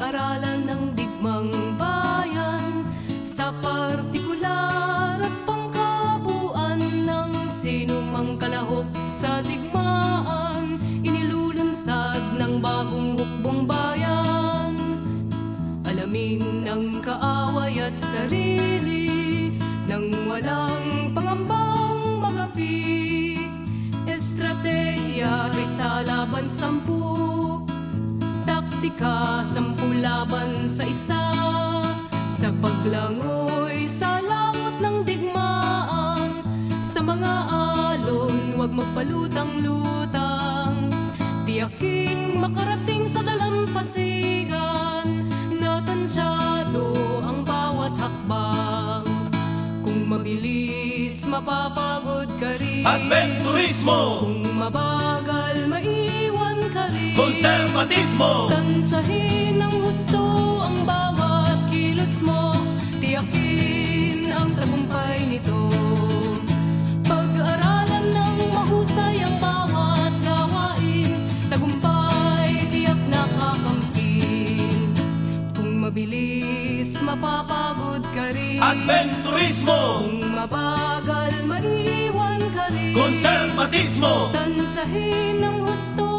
Pag-aralan ng digmang bayan Sa partikular at pangkabuan Ng sinumang kalahok sa digmaan Inilulunsad ng bagong hukbong bayan. Alamin ang kaaway at sarili Nang walang pangambang magapi. Estratehiya kaysa laban sampu Taktika sampu laban sa isa. Sa paglangoy sa langot ng digmaan. Sa mga alon huwag magpalutang-lutang Tiyaking makarating sa dalampasigan. Natansyado ang bawat hakbang. Kung mabilis mapapagod ka rin. Adventurismo, Kung rin konservatismo, Tansyahin ng husto ang bawat kilos mo. Tiyakin ang tagumpay nito. Pag-aralan ng mahusay ang bawat gawain. Tagumpay tiyak nakakamtin Kung mabilis mapapagod ka rin. Adventurismo, Kung mabagal maiwan ka rin. Konservatismo, Tansyahin ng husto